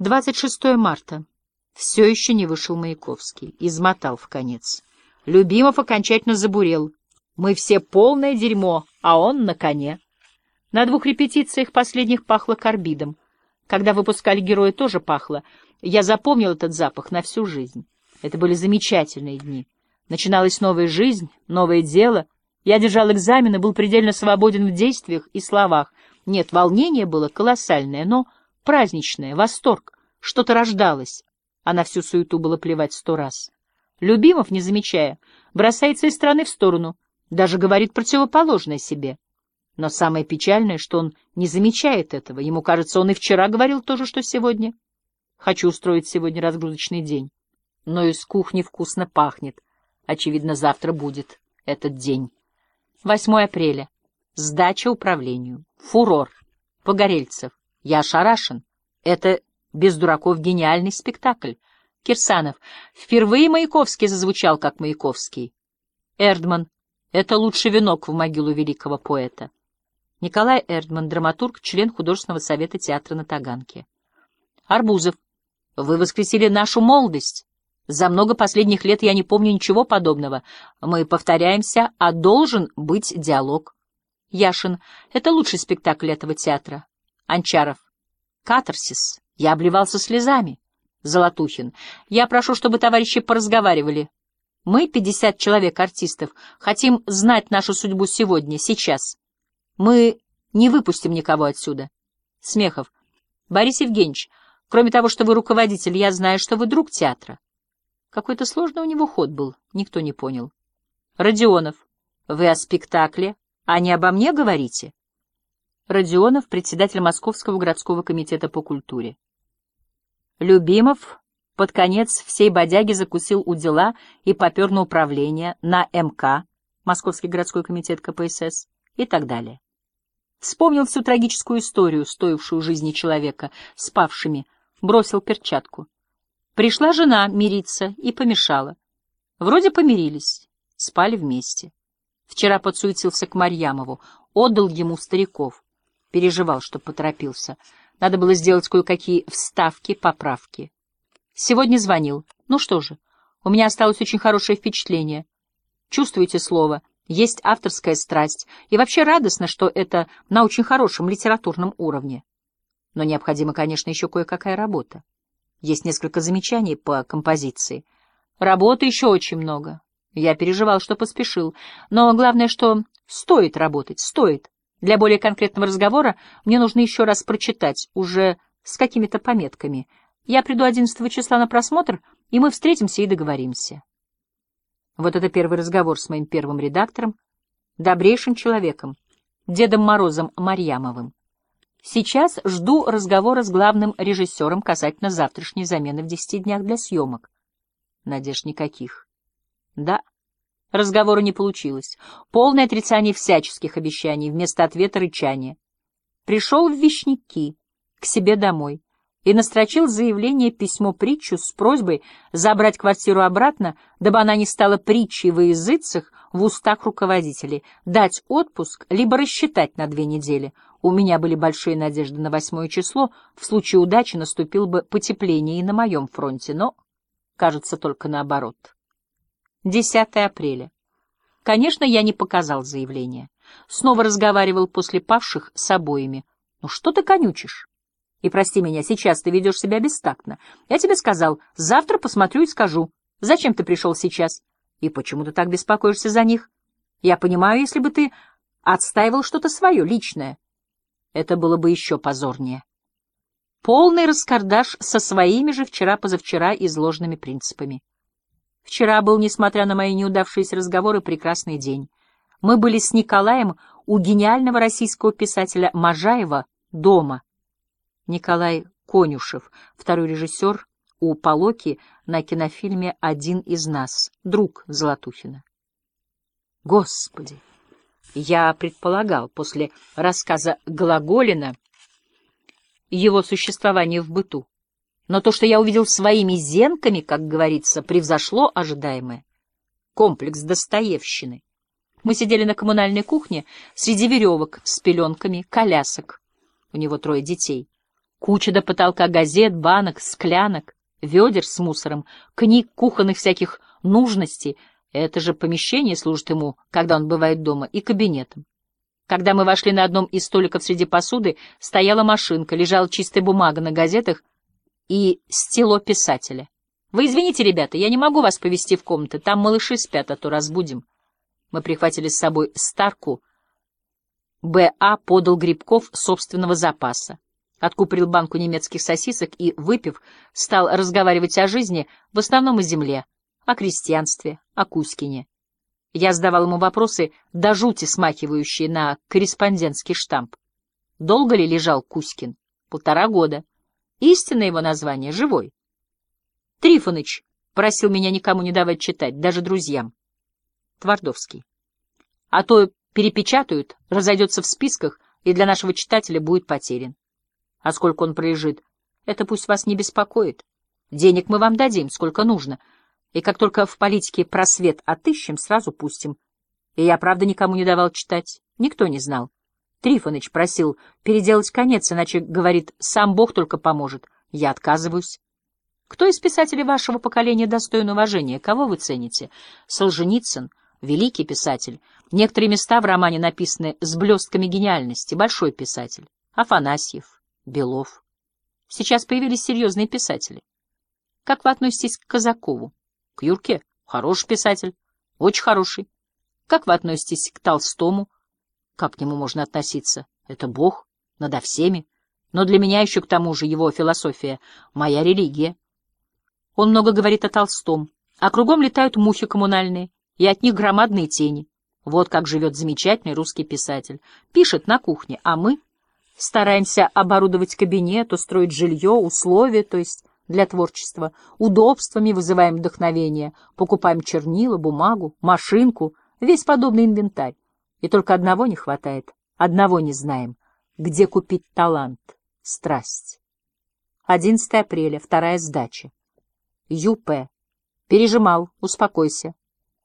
26 марта. Все еще не вышел Маяковский. Измотал в конец. Любимов окончательно забурел. Мы все полное дерьмо, а он на коне. На двух репетициях последних пахло карбидом. Когда выпускали героя, тоже пахло. Я запомнил этот запах на всю жизнь. Это были замечательные дни. Начиналась новая жизнь, новое дело. Я держал экзамены, был предельно свободен в действиях и словах. Нет, волнение было колоссальное, но праздничное, восторг. Что-то рождалось, а на всю суету было плевать сто раз. Любимов, не замечая, бросается из стороны в сторону, даже говорит противоположное себе. Но самое печальное, что он не замечает этого. Ему кажется, он и вчера говорил то же, что сегодня. Хочу устроить сегодня разгрузочный день. Но из кухни вкусно пахнет. Очевидно, завтра будет этот день. 8 апреля. Сдача управлению. Фурор. Погорельцев. Я ошарашен. Это без дураков гениальный спектакль. Кирсанов. Впервые Маяковский зазвучал как Маяковский. Эрдман. Это лучший венок в могилу великого поэта. Николай Эрдман, драматург, член художественного совета театра на Таганке. Арбузов. Вы воскресили нашу молодость. За много последних лет я не помню ничего подобного. Мы повторяемся, а должен быть диалог. Яшин. Это лучший спектакль этого театра. Анчаров. Катарсис. Я обливался слезами. Золотухин. Я прошу, чтобы товарищи поразговаривали. Мы, пятьдесят человек артистов, хотим знать нашу судьбу сегодня, сейчас. Мы не выпустим никого отсюда. Смехов. Борис Евгеньевич, кроме того, что вы руководитель, я знаю, что вы друг театра. Какой-то сложный у него ход был, никто не понял. Родионов. Вы о спектакле, а не обо мне говорите? Родионов, председатель Московского городского комитета по культуре. Любимов под конец всей бодяги закусил у дела и попер на управление, на МК, Московский городской комитет КПСС и так далее. Вспомнил всю трагическую историю, стоившую жизни человека, спавшими, бросил перчатку. Пришла жена мириться и помешала. Вроде помирились, спали вместе. Вчера подсуетился к Марьямову, отдал ему стариков. Переживал, что поторопился. Надо было сделать кое-какие вставки, поправки. Сегодня звонил. Ну что же, у меня осталось очень хорошее впечатление. Чувствуете слово? Есть авторская страсть. И вообще радостно, что это на очень хорошем литературном уровне. Но необходима, конечно, еще кое-какая работа. Есть несколько замечаний по композиции. Работы еще очень много. Я переживал, что поспешил. Но главное, что стоит работать, стоит. Для более конкретного разговора мне нужно еще раз прочитать, уже с какими-то пометками. Я приду 11 числа на просмотр, и мы встретимся и договоримся. Вот это первый разговор с моим первым редактором, добрейшим человеком, Дедом Морозом Марьямовым. Сейчас жду разговора с главным режиссером касательно завтрашней замены в десяти днях для съемок. Надежд никаких. Да, Разговора не получилось. Полное отрицание всяческих обещаний, вместо ответа рычание. Пришел в Вишняки, к себе домой, и настрочил заявление письмо-притчу с просьбой забрать квартиру обратно, дабы она не стала притчей во языцах в устах руководителей, дать отпуск, либо рассчитать на две недели. У меня были большие надежды на восьмое число, в случае удачи наступил бы потепление и на моем фронте, но, кажется, только наоборот. 10 апреля. Конечно, я не показал заявление. Снова разговаривал после павших с обоими. Ну что ты конючишь? И прости меня, сейчас ты ведешь себя бестактно. Я тебе сказал, завтра посмотрю и скажу. Зачем ты пришел сейчас? И почему ты так беспокоишься за них? Я понимаю, если бы ты отстаивал что-то свое, личное. Это было бы еще позорнее. Полный раскардаш со своими же вчера-позавчера изложенными принципами. Вчера был, несмотря на мои неудавшиеся разговоры, прекрасный день. Мы были с Николаем у гениального российского писателя Можаева дома. Николай Конюшев, второй режиссер у Полоки на кинофильме «Один из нас», друг Золотухина. Господи! Я предполагал после рассказа Глаголина его существование в быту. Но то, что я увидел своими зенками, как говорится, превзошло ожидаемое. Комплекс Достоевщины. Мы сидели на коммунальной кухне среди веревок с пеленками, колясок. У него трое детей. Куча до потолка газет, банок, склянок, ведер с мусором, книг, кухонных всяких нужностей. Это же помещение служит ему, когда он бывает дома, и кабинетом. Когда мы вошли на одном из столиков среди посуды, стояла машинка, лежала чистая бумага на газетах и стело писателя. «Вы извините, ребята, я не могу вас повести в комнаты, там малыши спят, а то разбудим». Мы прихватили с собой старку. Б.А. подал грибков собственного запаса. Откупорил банку немецких сосисок и, выпив, стал разговаривать о жизни, в основном о земле, о крестьянстве, о Кузькине. Я задавал ему вопросы, до жути смахивающие на корреспондентский штамп. Долго ли лежал Кузькин? Полтора года. Истинное его название — «Живой». Трифоныч просил меня никому не давать читать, даже друзьям. Твардовский. А то перепечатают, разойдется в списках, и для нашего читателя будет потерян. А сколько он пролежит, это пусть вас не беспокоит. Денег мы вам дадим, сколько нужно — и как только в политике просвет отыщем, сразу пустим. И я, правда, никому не давал читать. Никто не знал. Трифоныч просил переделать конец, иначе, говорит, сам Бог только поможет. Я отказываюсь. Кто из писателей вашего поколения достоин уважения? Кого вы цените? Солженицын, великий писатель. Некоторые места в романе написаны с блестками гениальности. Большой писатель. Афанасьев, Белов. Сейчас появились серьезные писатели. Как вы относитесь к Казакову? К Юрке? Хороший писатель. Очень хороший. Как вы относитесь к Толстому? Как к нему можно относиться? Это Бог надо всеми. Но для меня еще к тому же его философия — моя религия. Он много говорит о Толстом, а кругом летают мухи коммунальные, и от них громадные тени. Вот как живет замечательный русский писатель. Пишет на кухне, а мы стараемся оборудовать кабинет, устроить жилье, условия, то есть для творчества, удобствами вызываем вдохновение, покупаем чернила, бумагу, машинку, весь подобный инвентарь. И только одного не хватает, одного не знаем, где купить талант, страсть. 11 апреля, вторая сдача. Ю.П. Пережимал, успокойся.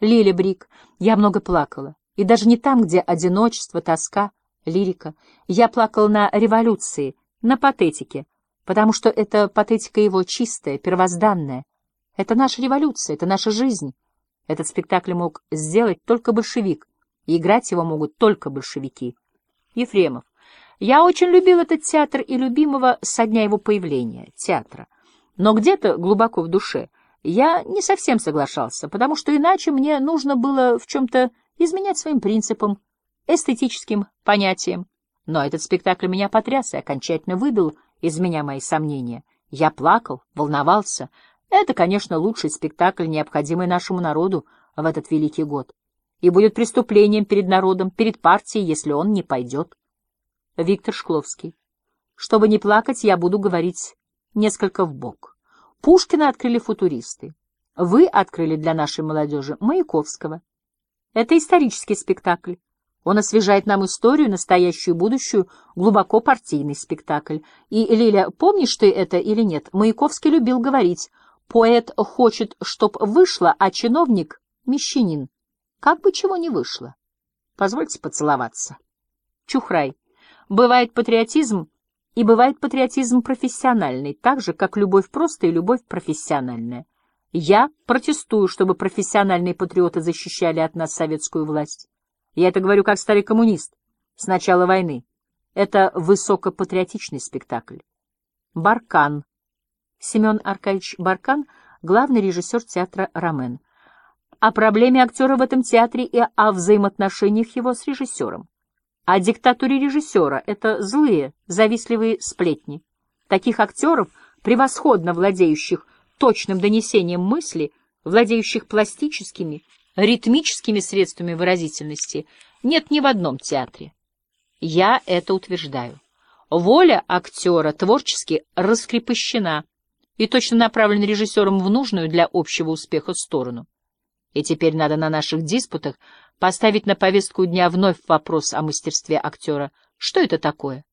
Лиля Брик, я много плакала. И даже не там, где одиночество, тоска, лирика. Я плакал на революции, на патетике, потому что это патетика его чистая, первозданная. Это наша революция, это наша жизнь. Этот спектакль мог сделать только большевик, и играть его могут только большевики. Ефремов. Я очень любил этот театр и любимого со дня его появления, театра. Но где-то глубоко в душе я не совсем соглашался, потому что иначе мне нужно было в чем-то изменять своим принципам, эстетическим понятиям. Но этот спектакль меня потряс и окончательно выбил из меня мои сомнения. Я плакал, волновался. Это, конечно, лучший спектакль, необходимый нашему народу в этот великий год. И будет преступлением перед народом, перед партией, если он не пойдет. Виктор Шкловский. Чтобы не плакать, я буду говорить несколько вбок. Пушкина открыли футуристы. Вы открыли для нашей молодежи Маяковского. Это исторический спектакль. Он освежает нам историю, настоящую и будущую, глубоко партийный спектакль. И, Лиля, помнишь ты это или нет? Маяковский любил говорить, поэт хочет, чтоб вышло, а чиновник — мещанин. Как бы чего не вышло. Позвольте поцеловаться. Чухрай. Бывает патриотизм, и бывает патриотизм профессиональный, так же, как любовь просто и любовь профессиональная. Я протестую, чтобы профессиональные патриоты защищали от нас советскую власть. Я это говорю как старый коммунист с начала войны. Это высокопатриотичный спектакль. Баркан. Семен Аркадьевич Баркан, главный режиссер театра «Ромен». О проблеме актера в этом театре и о взаимоотношениях его с режиссером. О диктатуре режиссера — это злые, завистливые сплетни. Таких актеров, превосходно владеющих точным донесением мысли, владеющих пластическими, ритмическими средствами выразительности нет ни в одном театре. Я это утверждаю. Воля актера творчески раскрепощена и точно направлена режиссером в нужную для общего успеха сторону. И теперь надо на наших диспутах поставить на повестку дня вновь вопрос о мастерстве актера. Что это такое?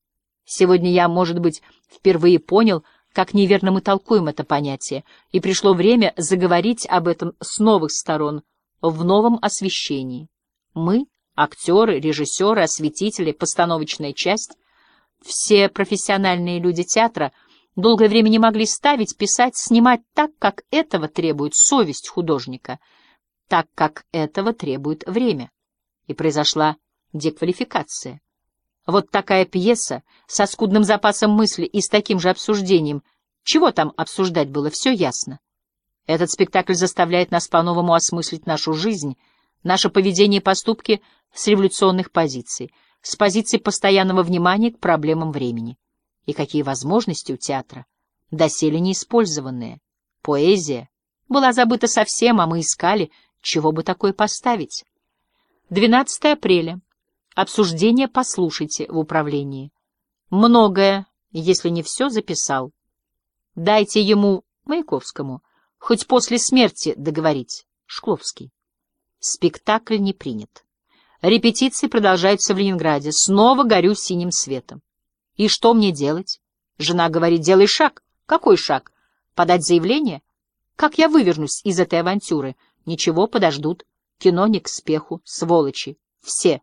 Сегодня я, может быть, впервые понял, как неверно мы толкуем это понятие, и пришло время заговорить об этом с новых сторон, в новом освещении. Мы, актеры, режиссеры, осветители, постановочная часть, Все профессиональные люди театра долгое время не могли ставить, писать, снимать так, как этого требует совесть художника, так, как этого требует время. И произошла деквалификация. Вот такая пьеса со скудным запасом мысли и с таким же обсуждением. Чего там обсуждать было, все ясно. Этот спектакль заставляет нас по-новому осмыслить нашу жизнь, наше поведение и поступки с революционных позиций, с позиций постоянного внимания к проблемам времени. И какие возможности у театра, доселе неиспользованные. Поэзия была забыта совсем, а мы искали, чего бы такое поставить. 12 апреля. Обсуждение послушайте в управлении. Многое, если не все, записал. Дайте ему, Маяковскому, хоть после смерти договорить. Шкловский. Спектакль не принят. Репетиции продолжаются в Ленинграде. Снова горю синим светом. И что мне делать? Жена говорит, делай шаг. Какой шаг? Подать заявление? Как я вывернусь из этой авантюры? Ничего, подождут. Кино не к спеху. Сволочи. Все.